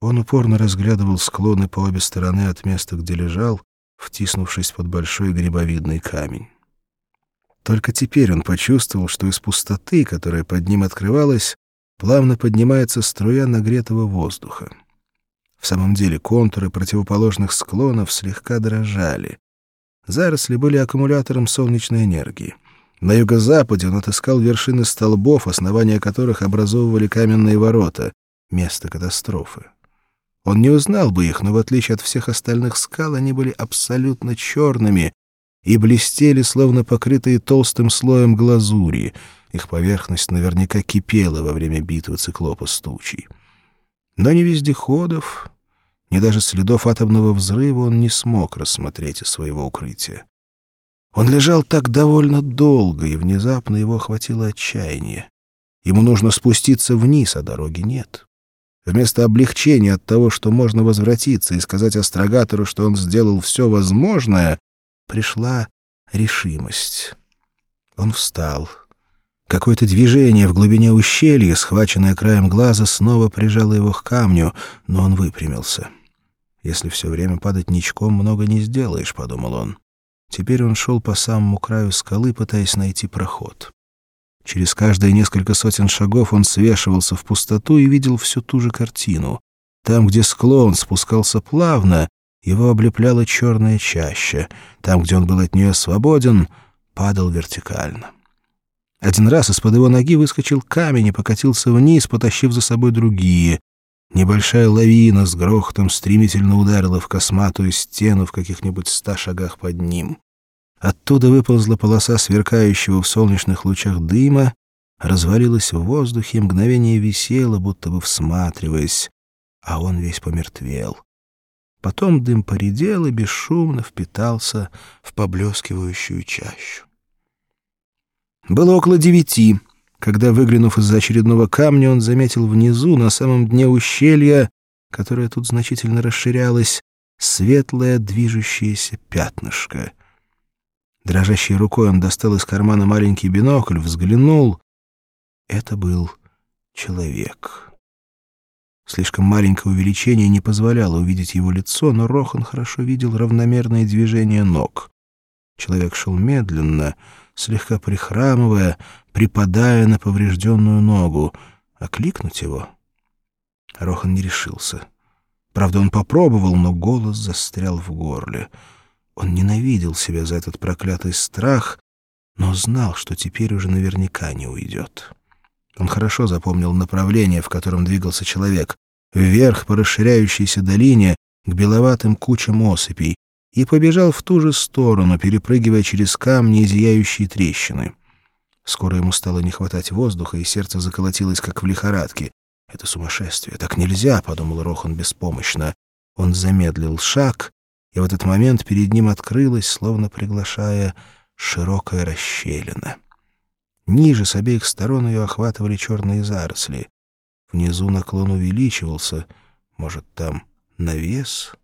Он упорно разглядывал склоны по обе стороны от места, где лежал, втиснувшись под большой грибовидный камень. Только теперь он почувствовал, что из пустоты, которая под ним открывалась, плавно поднимается струя нагретого воздуха. В самом деле контуры противоположных склонов слегка дрожали. Заросли были аккумулятором солнечной энергии. На юго-западе он отыскал вершины столбов, основания которых образовывали каменные ворота, место катастрофы. Он не узнал бы их, но в отличие от всех остальных скал они были абсолютно черными и блестели, словно покрытые толстым слоем глазури. Их поверхность наверняка кипела во время битвы циклопа с тучей. Но ни вездеходов, ни даже следов атомного взрыва он не смог рассмотреть из своего укрытия. Он лежал так довольно долго, и внезапно его охватило отчаяние. Ему нужно спуститься вниз, а дороги нет. Вместо облегчения от того, что можно возвратиться и сказать астрогатору, что он сделал все возможное, пришла решимость. Он встал. Какое-то движение в глубине ущелья, схваченное краем глаза, снова прижало его к камню, но он выпрямился. «Если все время падать ничком, много не сделаешь», — подумал он. Теперь он шел по самому краю скалы, пытаясь найти проход. Через каждые несколько сотен шагов он свешивался в пустоту и видел всю ту же картину. Там, где склон спускался плавно, его облепляла черная чаща. Там, где он был от нее свободен, падал вертикально. Один раз из-под его ноги выскочил камень и покатился вниз, потащив за собой другие. Небольшая лавина с грохотом стремительно ударила в косматую стену в каких-нибудь ста шагах под ним. Оттуда выползла полоса сверкающего в солнечных лучах дыма, развалилась в воздухе мгновение висела, будто бы всматриваясь, а он весь помертвел. Потом дым поредел и бесшумно впитался в поблескивающую чащу. Было около девяти, когда, выглянув из-за очередного камня, он заметил внизу, на самом дне ущелья, которое тут значительно расширялось, светлое движущееся пятнышко — Дрожащей рукой он достал из кармана маленький бинокль, взглянул. Это был человек. Слишком маленькое увеличение не позволяло увидеть его лицо, но Рохан хорошо видел равномерные движения ног. Человек шел медленно, слегка прихрамывая, припадая на поврежденную ногу. Окликнуть его? Рохан не решился. Правда, он попробовал, но голос застрял в горле — он ненавидел себя за этот проклятый страх, но знал, что теперь уже наверняка не уйдет. Он хорошо запомнил направление, в котором двигался человек, вверх по расширяющейся долине к беловатым кучам осыпей, и побежал в ту же сторону, перепрыгивая через камни и зияющие трещины. Скоро ему стало не хватать воздуха, и сердце заколотилось, как в лихорадке. «Это сумасшествие! Так нельзя!» — подумал Рохан беспомощно. Он замедлил шаг и в этот момент перед ним открылась, словно приглашая, широкая расщелина. Ниже с обеих сторон ее охватывали черные заросли. Внизу наклон увеличивался, может, там навес —